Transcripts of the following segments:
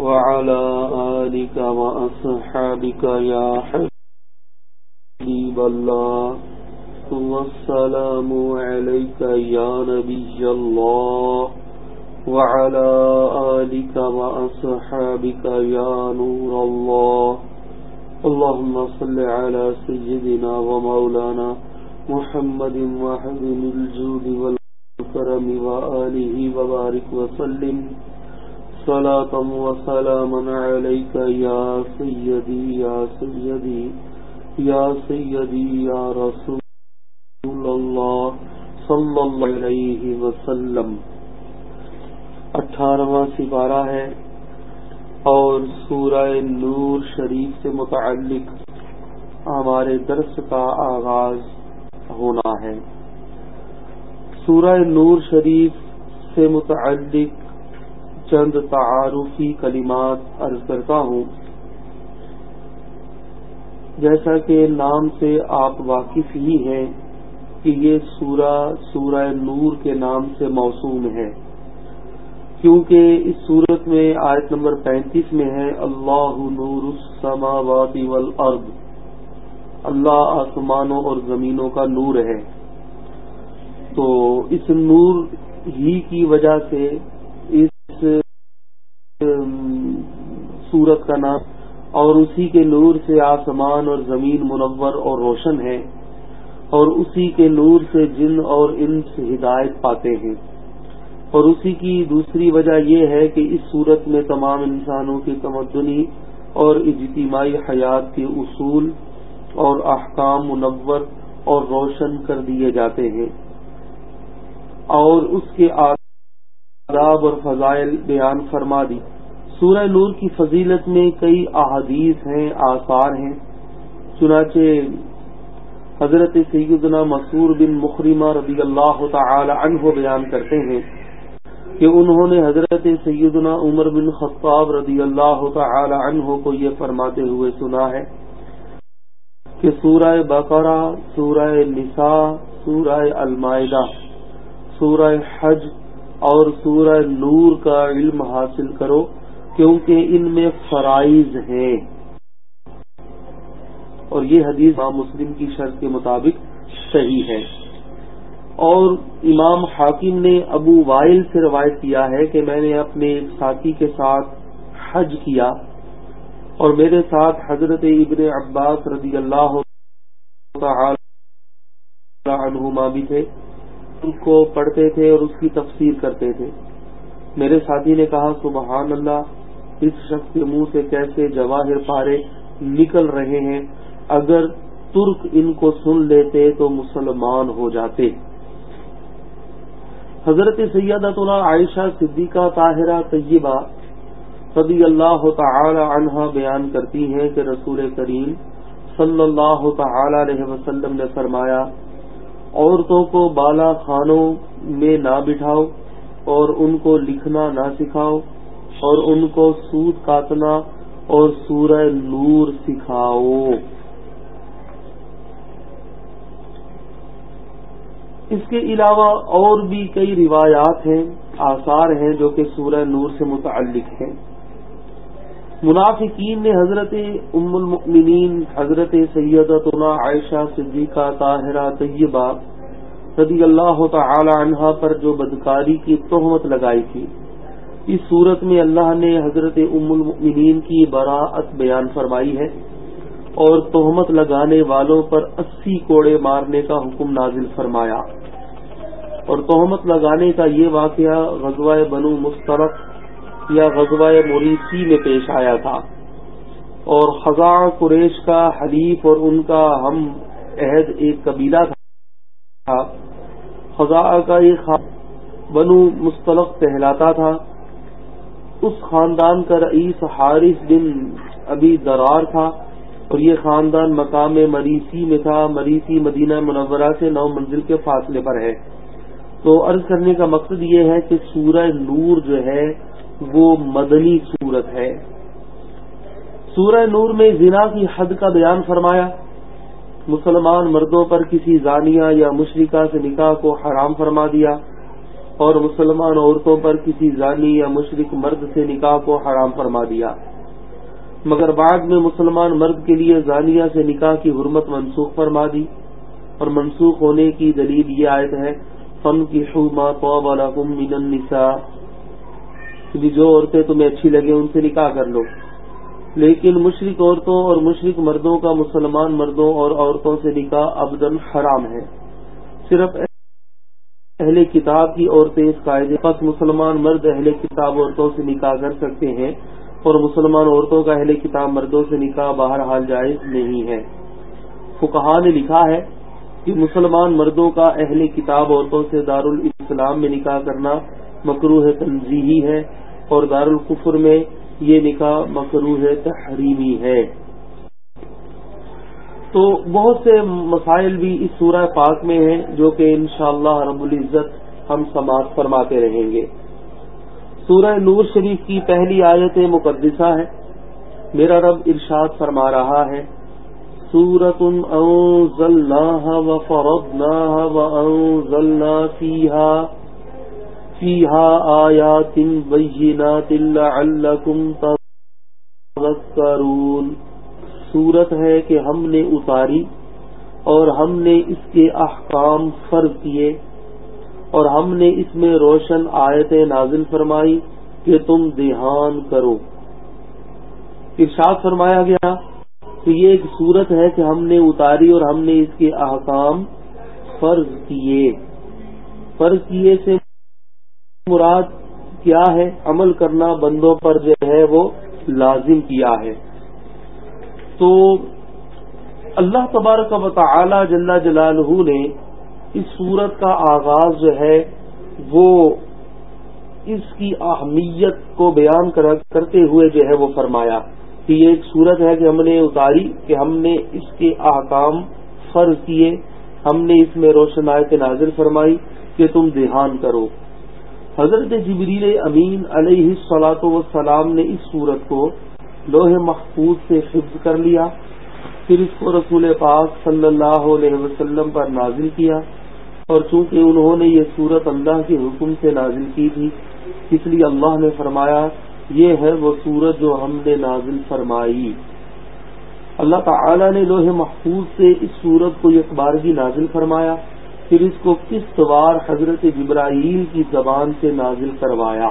وعلى آلك وأصحابك يا حبيب الله. والسلام عليك يا نبي الله. وعلى آلك وأصحابك يا نور الله. اللهم صل على سيدنا ومولانا محمد وحزن الجود والكرم وآله وبارك وسلم. صلاة وسلاما عليك يا سيدي يا سيدي يا سيدي، يا رسول اللہ صلی اللہ علیہ وسلم۔ اٹھارہواں سپارہ ہے اور سورہ نور شریف سے متعلق ہمارے درس کا آغاز ہونا ہے۔ سورہ نور شریف سے متعلق چند تعارفی کلمات عرض کرتا ہوں۔ جیسا کہ نام سے آپ واقف ہی ہیں کہ یہ سورہ سورہ نور کے نام سے موسوم ہے۔ کیونکہ اس صورت میں آیت نمبر پینتیس میں ہے، اللہ نور السماوات والارض۔ اللہ آسمانوں اور زمینوں کا نور ہے۔ تو اس نور ہی کی وجہ سے سورت کا نام اور اسی کے نور سے آسمان اور زمین منور اور روشن ہے اور اسی کے نور سے جن اور ان سے ہدایت پاتے ہیں۔ اور اسی کی دوسری وجہ یہ ہے کہ اس صورت میں تمام انسانوں کی تمدنی اور اجتماعی حیات کے اصول اور احکام منور اور روشن کر دیے جاتے ہیں۔ اور اس کے آداب اور فضائل بیان فرما دی۔ سورہ نور کی فضیلت میں کئی احادیث ہیں، آثار ہیں۔ چنانچہ حضرت سیدنا مسور بن مخرمہ رضی اللہ تعالی عنہ بیان کرتے ہیں کہ انہوں نے حضرت سیدنا عمر بن خطاب رضی اللہ تعالی عنہ کو یہ فرماتے ہوئے سنا ہے کہ سورہ بقرہ، سورہ نساء، سورہ المائدہ، سورہ حج اور سورہ نور کا علم حاصل کرو۔ کیونکہ ان میں فرائض ہیں۔ اور یہ حدیث امام مسلم کی شرط کے مطابق صحیح ہے۔ اور امام حاکم نے ابو وائل سے روایت کیا ہے کہ میں نے اپنے ایک ساتھی کے ساتھ حج کیا اور میرے ساتھ حضرت ابن عباس رضی اللہ عنہما بھی تھے۔ ان کو پڑھتے تھے اور اس کی تفسیر کرتے تھے۔ میرے ساتھی نے کہا، سبحان اللہ اس شخص کے منہ سے کیسے جواہر پارے نکل رہے ہیں؟ اگر ترک ان کو سن لیتے تو مسلمان ہو جاتے۔ حضرت سیدت اللہ عائشہ صدیقہ طاہرہ طیبہ رضی اللہ تعالی عنہ بیان کرتی ہیں کہ رسول کریم صلی اللہ تعالی علیہ وسلم نے فرمایا، عورتوں کو بالا خانوں میں نہ بٹھاؤ اور ان کو لکھنا نہ سکھاؤ۔ اور ان کو سوت کاٹنا اور سورہ نور سکھاؤ۔ اس کے علاوہ اور بھی کئی روایات ہیں، آثار ہیں جو کہ سورہ نور سے متعلق ہیں۔ منافقین نے حضرت ام المؤمنین، حضرت سیدتنا عائشہ صدیقہ، طاہرہ، طیبہ رضی اللہ تعالی عنہا پر جو بدکاری کی تہمت لگائی تھی اس صورت میں اللہ نے حضرت ام المؤمنین کی براعت بیان فرمائی ہے اور تہمت لگانے والوں پر اسی کوڑے مارنے کا حکم نازل فرمایا۔ اور تہمت لگانے کا یہ واقعہ غزوہ بنو مسترق یا غزوہ موریسی میں پیش آیا تھا۔ اور خزاں قریش کا حلیف اور ان کا ہم عہد ایک قبیلہ تھا۔ خزاں کا ایک بنو مستلق کہلاتا تھا۔ اس خاندان کا رئیس حارث بن ابھی درار تھا اور یہ خاندان مقام مریسی میں تھا۔ مریسی مدینہ منورہ سے نو منزل کے فاصلے پر ہے۔ تو عرض کرنے کا مقصد یہ ہے کہ سورہ نور جو ہے وہ مدنی صورت ہے۔ سورہ نور میں زنا کی حد کا بیان فرمایا۔ مسلمان مردوں پر کسی زانیہ یا مشرقہ سے نکاح کو حرام فرما دیا۔ اور مسلمان عورتوں پر کسی زانی یا مشرق مرد سے نکاح کو حرام فرما دیا۔ مگر بعد میں مسلمان مرد کے لیے زانیہ سے نکاح کی حرمت منسوخ فرما دی۔ اور منسوخ ہونے کی دلیل یہ آیت ہے فن کی شما تو جو عورتیں تمہیں اچھی لگے ان سے نکاح کر لو۔ لیکن مشرق عورتوں اور مشرق مردوں کا مسلمان مردوں اور عورتوں سے نکاح ابدن حرام ہے۔ صرف اہل کتاب کی عورتیں اس قاعدے پس مسلمان مرد اہل کتاب عورتوں سے نکاح کر سکتے ہیں اور مسلمان عورتوں کا اہل کتاب مردوں سے نکاح باہر حال جائز نہیں ہے۔ فکہ نے لکھا ہے کہ مسلمان مردوں کا اہل کتاب عورتوں سے دارالاسلام میں نکاح کرنا مکروح تنظیحی ہے اور دارالقفر میں یہ نکاح مکروح تحریمی ہے۔ تو بہت سے مسائل بھی اس سورہ پاک میں ہیں جو کہ انشاءاللہ رب العزت ہم سماعت فرماتے رہیں گے۔ سورہ نور شریف کی پہلی آیت مقدسہ ہے۔ میرا رب ارشاد فرما رہا ہے۔ سورت آیات بینات لعلکم تذکرون۔ صورت ہے کہ ہم نے اتاری اور ہم نے اس کے احکام فرض کیے اور ہم نے اس میں روشن آیت نازل فرمائی کہ تم دھیان کرو۔ ارشاد فرمایا گیا کہ یہ ایک صورت ہے کہ ہم نے اتاری اور ہم نے اس کے احکام فرض کیے۔ فرض کیے سے مراد کیا ہے؟ عمل کرنا بندوں پر جو ہے وہ لازم کیا ہے۔ تو اللہ تبارک و تعالی جل جلالہ نے اس صورت کا آغاز جو ہے وہ اس کی اہمیت کو بیان کرتے ہوئے جو ہے وہ فرمایا کہ یہ ایک صورت ہے کہ ہم نے اتاری کہ ہم نے اس کے احکام فرض کیے، ہم نے اس میں روشنایت نازر فرمائی کہ تم دھیان کرو۔ حضرت جبریل امین علیہ سلاۃ وسلام نے اس صورت کو لوہے محفوظ سے حفظ کر لیا، پھر اس کو رسول پاک صلی اللہ علیہ وسلم پر نازل کیا۔ اور چونکہ انہوں نے یہ صورت اللہ کے حکم سے نازل کی تھی، اس لیے اللہ نے فرمایا، یہ ہے وہ صورت جو ہم نے نازل فرمائی۔ اللہ تعالی نے لوہے محفوظ سے اس صورت کو ایک بارگی نازل فرمایا، پھر اس کو کس وار حضرت جبرائیل کی زبان سے نازل کروایا۔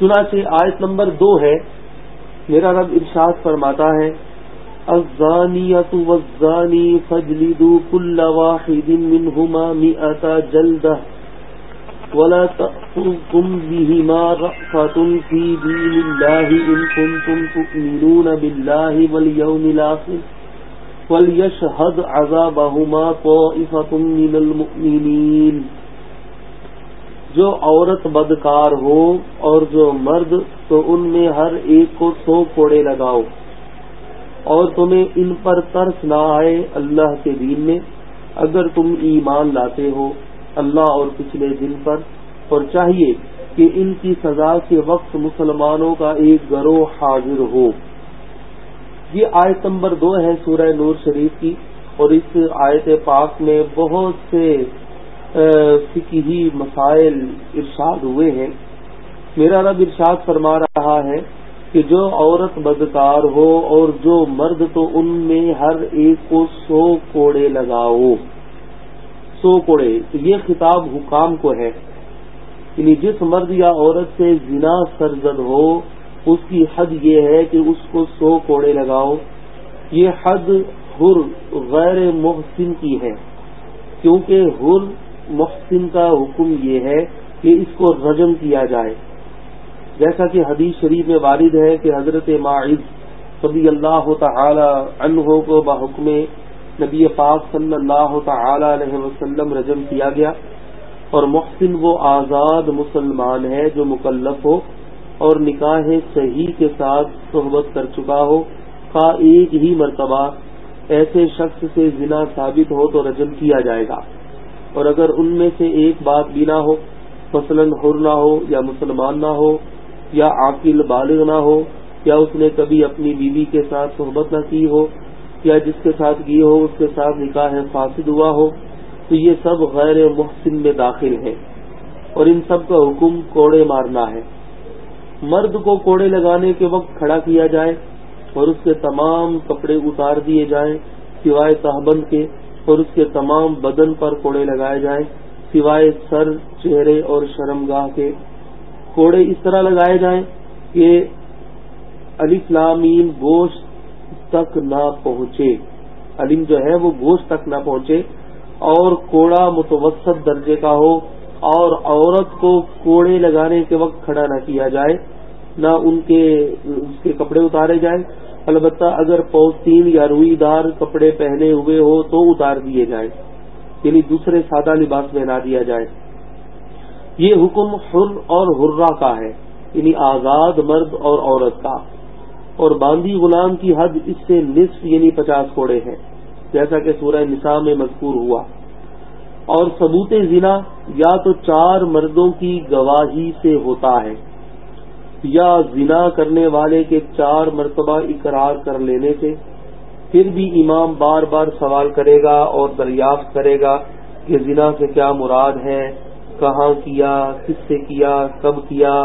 چنانچہ آیت نمبر دو ہے میرا رب ارشاد فرماتا ہے الزانیت والزانی فجلدوا كل واحد منهما مئة جلدة ولا تأخذكم بهما رأفة في دين الله إن كنتم تؤمنون بالله واليوم الآخر وليشهد عذابهما طائفة من المؤمنين جو عورت بدکار ہو اور جو مرد تو ان میں ہر ایک کو سو کوڑے لگاؤ اور تمہیں ان پر ترس نہ آئے اللہ کے دین میں۔ اگر تم ایمان لاتے ہو اللہ اور پچھلے دن پر، اور چاہیے کہ ان کی سزا کے وقت مسلمانوں کا ایک گروہ حاضر ہو۔ یہ آیت نمبر دو ہے سورہ نور شریف کی، اور اس آیت پاک میں بہت سے فکی مسائل ارشاد ہوئے ہیں۔ میرا رب ارشاد فرما رہا ہے کہ جو عورت بدکار ہو اور جو مرد تو ان میں ہر ایک کو سو کوڑے لگاؤ۔ سو کوڑے۔ تو یہ خطاب حکام کو ہے۔ یعنی جس مرد یا عورت سے زنا سرزد ہو، اس کی حد یہ ہے کہ اس کو سو کوڑے لگاؤ۔ یہ حد ہر غیر محسن کی ہے۔ کیونکہ ہر محسن کا حکم یہ ہے کہ اس کو رجم کیا جائے۔ جیسا کہ حدیث شریف میں وارد ہے کہ حضرت معاذ صبی اللہ تعالی عنہ کو بحکم نبی پاک صلی اللہ تعالی علیہ وسلم رجم کیا گیا اور محسن وہ آزاد مسلمان ہے جو مکلف ہو اور نکاح صحیح کے ساتھ صحبت کر چکا ہو، کا ایک ہی مرتبہ ایسے شخص سے زنا ثابت ہو تو رجم کیا جائے گا۔ اور اگر ان میں سے ایک بات بھی نہ ہو، مثلا حر نہ ہو یا مسلمان نہ ہو یا عاقل بالغ نہ ہو، یا اس نے کبھی اپنی بیوی کے ساتھ صحبت نہ کی ہو، یا جس کے ساتھ کی ہو، اس کے ساتھ نکاح فاسد ہوا ہو، تو یہ سب غیر محسن میں داخل ہے اور ان سب کا حکم کوڑے مارنا ہے۔ مرد کو کوڑے لگانے کے وقت کھڑا کیا جائے اور اس کے تمام کپڑے اتار دیے جائیں سوائے تہبند کے، اور اس کے تمام بدن پر کوڑے لگائے جائیں سوائے سر، چہرے اور شرمگاہ کے۔ کوڑے اس طرح لگائے جائیں کہ علی فلامین گوشت تک نہ پہنچے۔ علم جو ہے وہ گوشت تک نہ پہنچے اور کوڑا متوسط درجے کا ہو اور عورت کو کوڑے لگانے کے وقت کھڑا نہ کیا جائے، نہ ان کے، اس کے کپڑے اتارے جائیں۔ البتہ اگر پوستین یا روئی دار کپڑے پہنے ہوئے ہو تو اتار دیے جائیں یعنی دوسرے سادہ لباس پہنا دیا جائے۔ یہ حکم حر اور ہررا کا ہے یعنی آزاد مرد اور عورت کا۔ اور باندھی غلام کی حد اس سے نصف یعنی پچاس کوڑے ہیں، جیسا کہ سورہ نساء میں مذکور ہوا۔ اور ثبوت زنا یا تو چار مردوں کی گواہی سے ہوتا ہے، یا زنا کرنے والے کے چار مرتبہ اقرار کر لینے سے۔ پھر بھی امام بار بار سوال کرے گا اور دریافت کرے گا کہ زنا سے کیا مراد ہے۔ کہاں کیا، کس سے کیا، کب کیا۔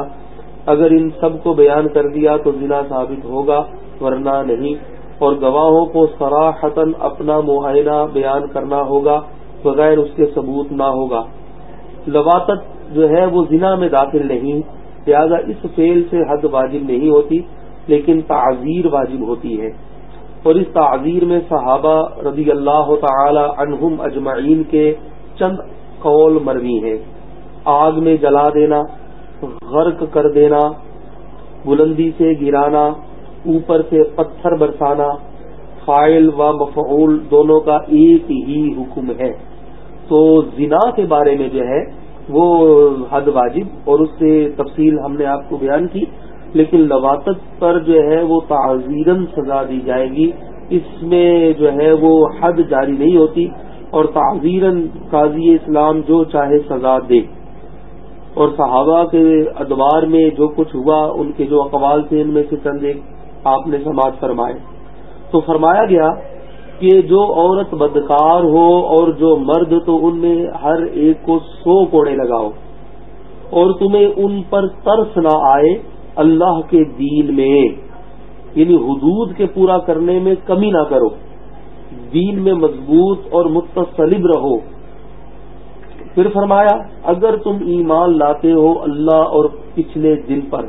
اگر ان سب کو بیان کر دیا تو زنا ثابت ہوگا، ورنہ نہیں۔ اور گواہوں کو سراحتن اپنا معائنہ بیان کرنا ہوگا، بغیر اس کے ثبوت نہ ہوگا۔ لواطت جو ہے وہ زنا میں داخل نہیں، لہذا اس فیل سے حد واجب نہیں ہوتی، لیکن تعزیر واجب ہوتی ہے۔ اور اس تعزیر میں صحابہ رضی اللہ تعالی عنہم اجمعین کے چند قول مروی ہیں۔ آگ میں جلا دینا، غرق کر دینا، بلندی سے گرانا، اوپر سے پتھر برسانا فائل و مفعول دونوں کا ایک ہی حکم ہے۔ تو زنا کے بارے میں جو ہے، وہ حد واجب اور اس سے تفصیل ہم نے آپ کو بیان کی، لیکن لواطت پر جو ہے، وہ تعزیرن سزا دی جائے گی۔ اس میں جو ہے، وہ حد جاری نہیں ہوتی اور تعزیرن قاضی اسلام جو چاہے سزا دے۔ اور صحابہ کے ادوار میں جو کچھ ہوا، ان کے جو اقوال تھے، ان میں سے چند ایک آپ نے سماج فرمائے۔ تو فرمایا گیا کہ جو عورت بدکار ہو اور جو مرد، تو ان میں ہر ایک کو سو کوڑے لگاؤ۔ اور تمہیں ان پر ترس نہ آئے اللہ کے دین میں۔ یعنی حدود کے پورا کرنے میں کمی نہ کرو۔ دین میں مضبوط اور متصلب رہو۔ پھر فرمایا، اگر تم ایمان لاتے ہو اللہ اور پچھلے دن پر،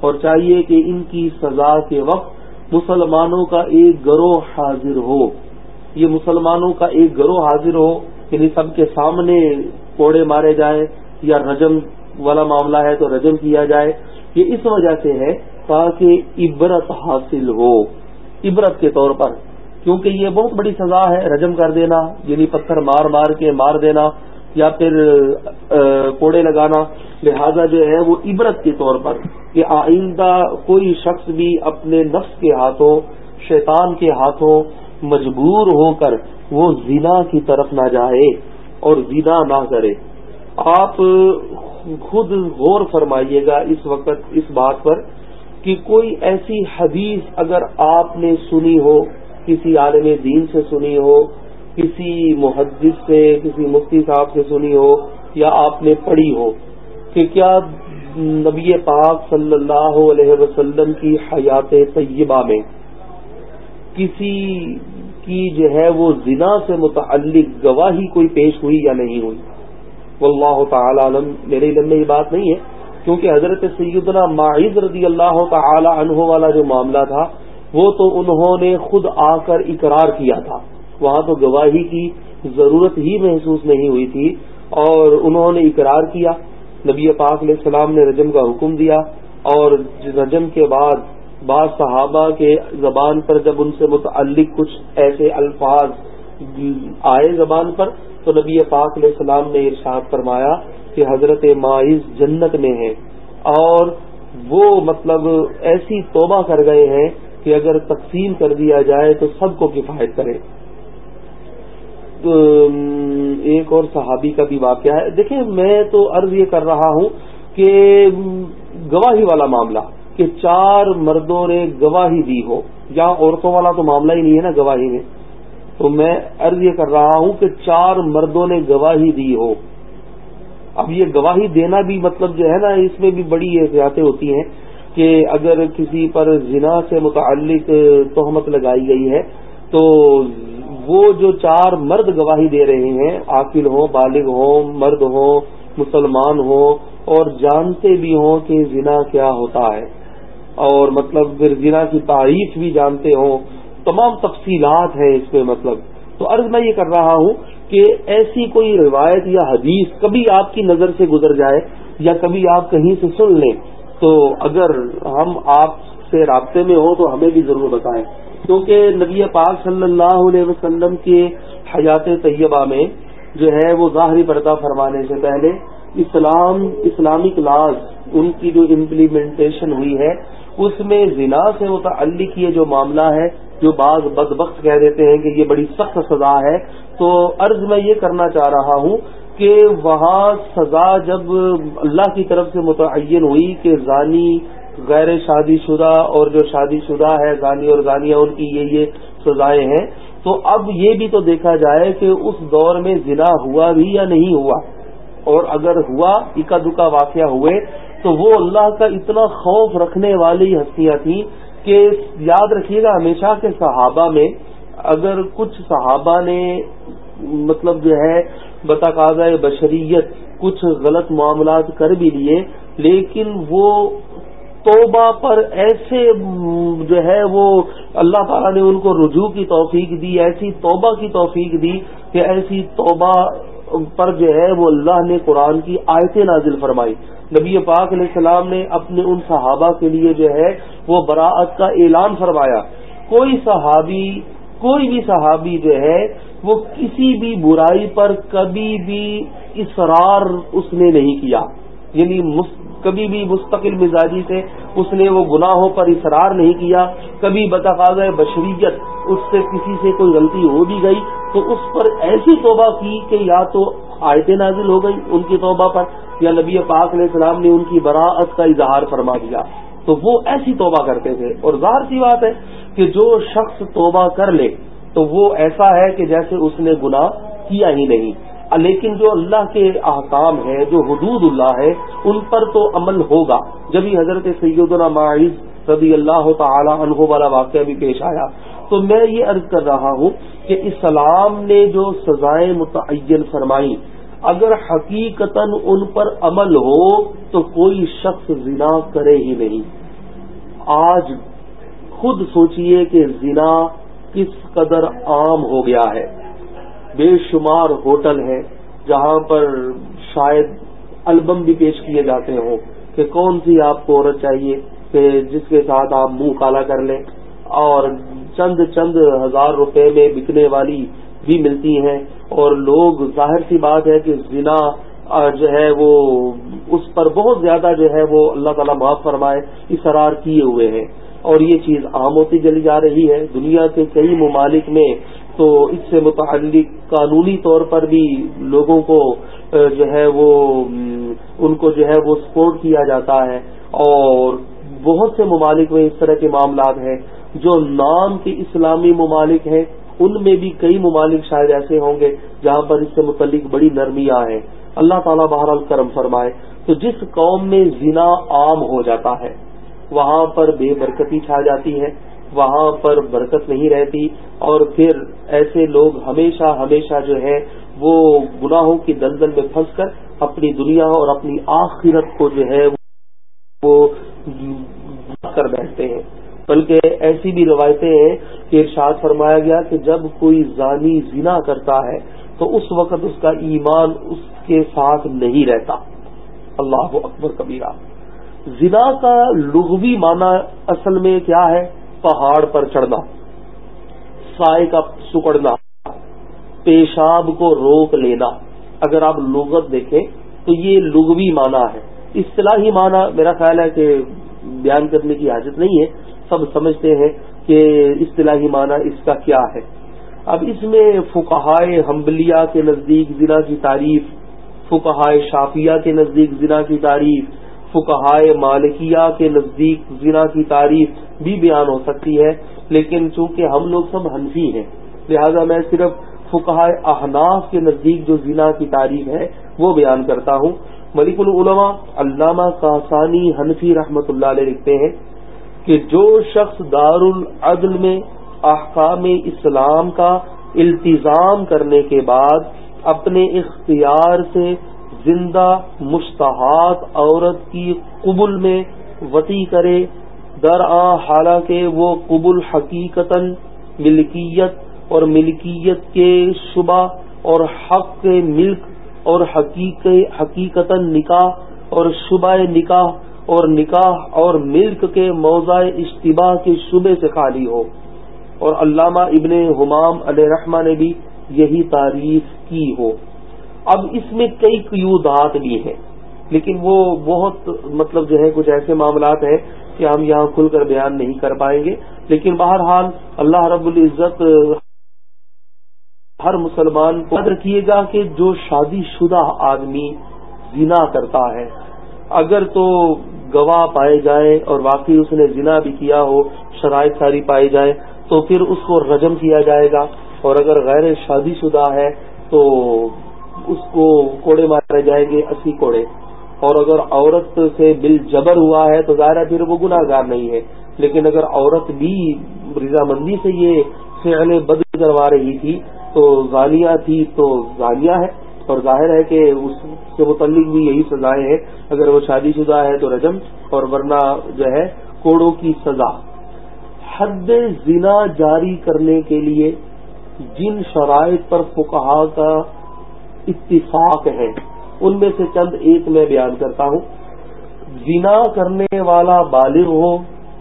اور چاہیے کہ ان کی سزا کے وقت مسلمانوں کا ایک گروہ حاضر ہو۔ یہ مسلمانوں کا ایک گروہ حاضر ہو یعنی سب کے سامنے کوڑے مارے جائیں یا رجم والا معاملہ ہے تو رجم کیا جائے۔ یہ اس وجہ سے ہے تاکہ عبرت حاصل ہو۔ عبرت کے طور پر، کیونکہ یہ بہت بڑی سزا ہے، رجم کر دینا یعنی پتھر مار مار کے مار دینا۔ یا پھر کوڑے لگانا۔ لہذا جو ہے وہ عبرت کے طور پر کہ آئندہ کوئی شخص بھی اپنے نفس کے ہاتھوں، شیطان کے ہاتھوں مجبور ہو کر وہ زنا کی طرف نہ جائے اور زنا نہ کرے۔ آپ خود غور فرمائیے گا اس وقت، اس بات پر کہ کوئی ایسی حدیث اگر آپ نے سنی ہو، کسی عالم دین سے سنی ہو کسی محدث سے، کسی مفتی صاحب سے سنی ہو یا آپ نے پڑھی ہو کہ کیا نبی پاک صلی اللہ علیہ وسلم کی حیات طیبہ میں کسی کی جو ہے وہ زنا سے متعلق گواہی کوئی پیش ہوئی یا نہیں ہوئی؟ واللہ تعالی علم میرے علم میں یہ بات نہیں ہے، کیونکہ حضرت سیدنا معیز رضی اللہ تعالی عنہ والا جو معاملہ تھا، وہ تو انہوں نے خود آ کر اقرار کیا تھا۔ وہاں تو گواہی کی ضرورت ہی محسوس نہیں ہوئی تھی اور انہوں نے اقرار کیا۔ نبی پاک علیہ السلام نے رجم کا حکم دیا اور رجم کے بعد بعض صحابہ کے زبان پر جب ان سے متعلق کچھ ایسے الفاظ آئے زبان پر، تو نبی پاک علیہ السلام نے ارشاد فرمایا کہ حضرت معیز جنت میں ہے اور وہ مطلب ایسی توبہ کر گئے ہیں کہ اگر تقسیم کر دیا جائے تو سب کو کفایت کرے۔ ایک اور صحابی کا بھی واقعہ ہے۔ دیکھیں، میں تو عرض یہ کر رہا ہوں کہ گواہی والا معاملہ کہ چار مردوں نے گواہی دی ہو، یا عورتوں والا تو معاملہ ہی نہیں ہے نا گواہی میں۔ تو میں عرض یہ کر رہا ہوں کہ چار مردوں نے گواہی دی ہو۔ اب یہ گواہی دینا بھی مطلب جو ہے نا، اس میں بھی بڑی احتیاطیں ہوتی ہیں کہ اگر کسی پر زنا سے متعلق تہمت لگائی گئی ہے، تو وہ جو چار مرد گواہی دے رہے ہیں، عاقل ہوں، بالغ ہوں، مرد ہوں، مسلمان ہوں، اور جانتے بھی ہوں کہ زنا کیا ہوتا ہے۔ اور مطلب پھر زنا کی تعریف بھی جانتے ہوں۔ تمام تفصیلات ہیں اس میں مطلب۔ تو عرض میں یہ کر رہا ہوں کہ ایسی کوئی روایت یا حدیث کبھی آپ کی نظر سے گزر جائے یا کبھی آپ کہیں سے سن لیں، تو اگر ہم آپ سے رابطے میں ہوں تو ہمیں بھی ضرور بتائیں۔ کیونکہ نبی پاک صلی اللہ علیہ وسلم کے حیات طیبہ میں جو ہے وہ ظاہری پردہ فرمانے سے پہلے اسلام، اسلامک لاز، ان کی جو امپلیمنٹیشن ہوئی ہے، اس میں زنا سے متعلق یہ جو معاملہ ہے، جو بعض بدبخت کہہ دیتے ہیں کہ یہ بڑی سخت سزا ہے، تو عرض میں یہ کرنا چاہ رہا ہوں کہ وہاں سزا جب اللہ کی طرف سے متعین ہوئی کہ زانی غیر شادی شدہ اور جو شادی شدہ ہے زانی اور زانیہ ان کی یہ یہ سزائیں ہیں، تو اب یہ بھی تو دیکھا جائے کہ اس دور میں زنا ہوا بھی یا نہیں ہوا؟ اور اگر ہوا، اکا دکا واقعہ ہوئے، تو وہ اللہ کا اتنا خوف رکھنے والی ہستیاں تھیں کہ یاد رکھیے گا ہمیشہ کے صحابہ میں اگر کچھ صحابہ نے مطلب جو ہے بتاقاضۂ بشریت کچھ غلط معاملات کر بھی لیے، لیکن وہ توبہ پر ایسے جو ہے وہ اللہ تعالیٰ نے ان کو رجوع کی توفیق دی، ایسی توبہ کی توفیق دی کہ ایسی توبہ پر جو ہے وہ اللہ نے قرآن کی آیتیں نازل فرمائی۔ نبی پاک علیہ السلام نے اپنے ان صحابہ کے لیے جو ہے وہ براعت کا اعلان فرمایا۔ کوئی صحابی، کوئی بھی صحابی جو ہے وہ کسی بھی برائی پر کبھی بھی اصرار اس نے نہیں کیا۔ یعنی کبھی بھی مستقل مزاجی سے اس نے وہ گناہوں پر اصرار نہیں کیا، کبھی بتقاض بشریت اس سے کسی سے کوئی غلطی ہو بھی گئی تو اس پر ایسی توبہ کی کہ یا تو آیت نازل ہو گئی ان کی توبہ پر، یا نبی پاک علیہ السلام نے ان کی براعت کا اظہار فرما دیا۔ تو وہ ایسی توبہ کرتے تھے۔ اور ظاہر سی بات ہے کہ جو شخص توبہ کر لے تو وہ ایسا ہے کہ جیسے اس نے گناہ کیا ہی نہیں۔ لیکن جو اللہ کے احکام ہے جو حدود اللہ ہے ان پر تو عمل ہوگا۔ جبھی حضرت سیدنا معیز رضی اللہ تعالی عنہ والا واقعہ بھی پیش آیا، تو میں یہ عرض کر رہا ہوں کہ اسلام نے جو سزائیں متعین فرمائی اگر حقیقتا ان پر عمل ہو، تو کوئی شخص زنا کرے ہی نہیں۔ آج خود سوچئے کہ زنا کس قدر عام ہو گیا ہے۔ بے شمار ہوٹل ہیں جہاں پر شاید البم بھی پیش کیے جاتے ہوں کہ کون سی آپ کو عورت چاہیے کہ جس کے ساتھ آپ منہ کالا کر لیں اور چند چند ہزار روپے میں بکنے والی بھی ملتی ہیں اور لوگ ظاہر سی بات ہے کہ زنا جو ہے وہ اس پر بہت زیادہ جو ہے وہ اللہ تعالیٰ معاف فرمائے اصرار کیے ہوئے ہیں اور یہ چیز عام ہوتی چلی جا رہی ہے۔ دنیا کے کئی ممالک میں تو اس سے متعلق قانونی طور پر بھی لوگوں کو جو ہے وہ ان کو جو ہے وہ سپورٹ کیا جاتا ہے۔ اور بہت سے ممالک میں اس طرح کے معاملات ہیں۔ جو نام کے اسلامی ممالک ہیں، ان میں بھی کئی ممالک شاید ایسے ہوں گے جہاں پر اس سے متعلق بڑی نرمیاں ہیں۔ اللہ تعالیٰ بہرحال کرم فرمائے۔ تو جس قوم میں زنا عام ہو جاتا ہے، وہاں پر بے برکتی چھا جاتی ہے۔ وہاں پر برکت نہیں رہتی اور پھر ایسے لوگ ہمیشہ ہمیشہ جو ہے وہ گناہوں کی دلدل میں پھنس کر اپنی دنیا اور اپنی آخرت کو جو ہے وہ کر بیٹھتے ہیں۔ بلکہ ایسی بھی روایتیں ہیں کہ ارشاد فرمایا گیا کہ جب کوئی زانی زنا کرتا ہے تو اس وقت اس کا ایمان اس کے ساتھ نہیں رہتا۔ اللہ اکبر کبیرہ۔ زنا کا لغوی معنی اصل میں کیا ہے؟ پہاڑ پر چڑھنا، سائے کا سکڑنا، پیشاب کو روک لینا۔ اگر آپ لغت دیکھیں تو یہ لغوی معنی ہے۔ اصطلاحی معنی میرا خیال ہے کہ بیان کرنے کی حاجت نہیں ہے۔ سب سمجھتے ہیں کہ اصطلاحی معنی اس کا کیا ہے۔ اب اس میں فکہائے حمبلیہ کے نزدیک ضلع کی تعریف فکہائے شافیہ کے نزدیک ضلع کی تعریف فکہائے مالکیہ کے نزدیک ضلع کی تعریف بھی بیان ہو سکتی ہے، لیکن چونکہ ہم لوگ سب حنفی ہیں، لہذا میں صرف فکہ احناف کے نزدیک جو ضلع کی تعریف ہے، وہ بیان کرتا ہوں۔ ملک العلماء علامہ کاسانی حنفی رحمت اللہ علیہ لکھتے ہیں کہ جو شخص دار العدل میں احکام اسلام کا التظام کرنے کے بعد اپنے اختیار سے زندہ مشتحات عورت کی قبل میں وطی کرے درآ حالانکہ وہ قبل حقیقتا ملکیت اور ملکیت کے شبہ اور حق کے ملک اور حقیقت نکاح اور شبہ نکاح اور نکاح اور ملک کے موضع اشتباہ کے شبے سے خالی ہو۔ اور علامہ ابن حمام علیہ رحمٰ نے بھی یہی تعریف کی ہو۔ اب اس میں کئی قیودات بھی ہیں، لیکن وہ بہت مطلب جو ہے، کچھ ایسے معاملات ہیں کہ ہم یہاں کھل کر بیان نہیں کر پائیں گے۔ لیکن بہرحال اللہ رب العزت ہر مسلمان کو قدر کیے گا کہ جو شادی شدہ آدمی زنا کرتا ہے۔ اگر تو گواہ پائے جائیں اور واقعی اس نے زنا بھی کیا ہو، شرائط ساری پائی جائے تو پھر اس کو رجم کیا جائے گا۔ اور اگر غیر شادی شدہ ہے، تو اس کو کوڑے مارے جائیں گے اسی کوڑے۔ اور اگر عورت سے بل جبر ہوا ہے تو ظاہر ہے پھر وہ گناہ گار نہیں ہے۔ لیکن اگر عورت بھی رضامندی سے یہ فعل بد کروا رہی تھی تو زانیہ تھی تو زانیہ ہے۔ اور ظاہر ہے کہ اس سے متعلق بھی یہی سزائیں ہیں۔ اگر وہ شادی شدہ ہے تو رجم، اور ورنہ جو ہے کوڑوں کی سزا۔ حد زنا جاری کرنے کے لیے جن شرائط پر فکہ کا اتفاق ہے۔ ان میں سے چند ایک میں بیان کرتا ہوں۔ زنا کرنے والا بالغ ہو،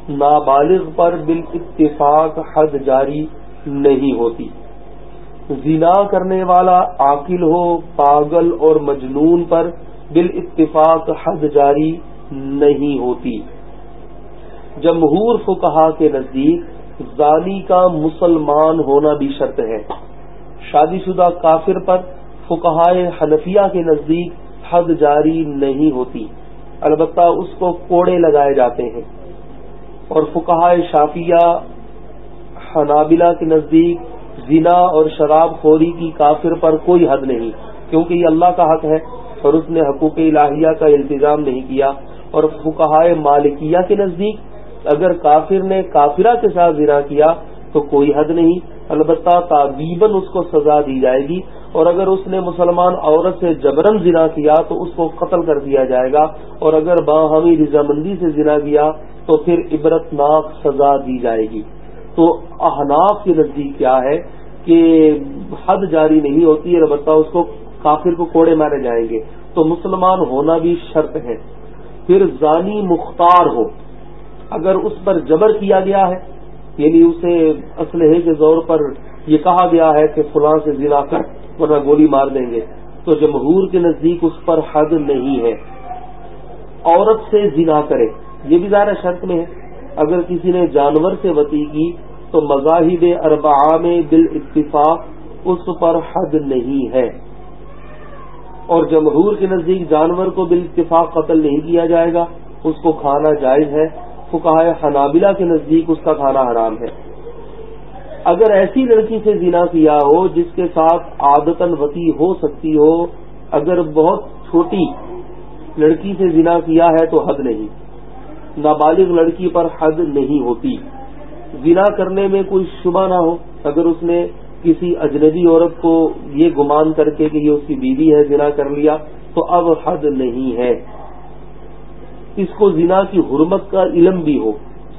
نابالغ پر بال اتفاق حد جاری نہیں ہوتی۔ زنا کرنے والا عاقل ہو، پاگل اور مجنون پر بال اتفاق حد جاری نہیں ہوتی۔ جمہور فکہ کے نزدیک زانی کا مسلمان ہونا بھی شرط ہے۔ شادی شدہ کافر پر فکہائے حنفیہ کے نزدیک حد جاری نہیں ہوتی۔ البتہ اس کو کوڑے لگائے جاتے ہیں۔ اور فکہائے شافیہ، حنابلہ کے نزدیک زنا اور شراب خوری کی کافر پر کوئی حد نہیں، کیونکہ یہ اللہ کا حق ہے اور اس نے حقوق الہیہ کا التظام نہیں کیا۔ اور فکہائے مالکیہ کے نزدیک اگر کافر نے کافرہ کے ساتھ زنا کیا تو کوئی حد نہیں، البتہ تعبیباً اس کو سزا دی جائے گی۔ اور اگر اس نے مسلمان عورت سے جبرن زنا کیا تو اس کو قتل کر دیا جائے گا اور اگر باہمی رضامندی سے زنا کیا تو پھر عبرت ناک سزا دی جائے گی۔ تو احناف کے نزدیک کیا ہے کہ حد جاری نہیں ہوتی ہے البتہ اس کو کافر کو کوڑے مارے جائیں گے۔ تو مسلمان ہونا بھی شرط ہے۔ پھر زانی مختار ہو۔ اگر اس پر جبر کیا گیا ہے یعنی اسے اسلحے کے زور پر یہ کہا گیا ہے کہ فلاں سے ضلع کر۔ ورنہ گولی مار دیں گے۔ تو جمہور کے نزدیک اس پر حد نہیں ہے۔ عورت سے زنا کرے، یہ بھی زیادہ شرط میں ہے۔ اگر کسی نے جانور سے وتی کی، تو مذاہب اربعہ میں بال اتفاق اس پر حد نہیں ہے۔ اور جمہور کے نزدیک جانور کو بال اتفاق قتل نہیں کیا جائے گا، اس کو کھانا جائز ہے۔ فکہ حنابلہ کے نزدیک اس کا کھانا حرام ہے۔ اگر ایسی لڑکی سے زنا کیا ہو جس کے ساتھ عادتن وتی ہو سکتی ہو، اگر بہت چھوٹی لڑکی سے زنا کیا ہے تو حد نہیں۔ نابالغ لڑکی پر حد نہیں ہوتی۔ زنا کرنے میں کوئی شبہ نہ ہو۔ اگر اس نے کسی اجنبی عورت کو یہ گمان کر کے کہ یہ اس کی بیوی ہے، زنا کر لیا، تو اب حد نہیں ہے۔ اس کو زنا کی حرمت کا علم بھی ہو۔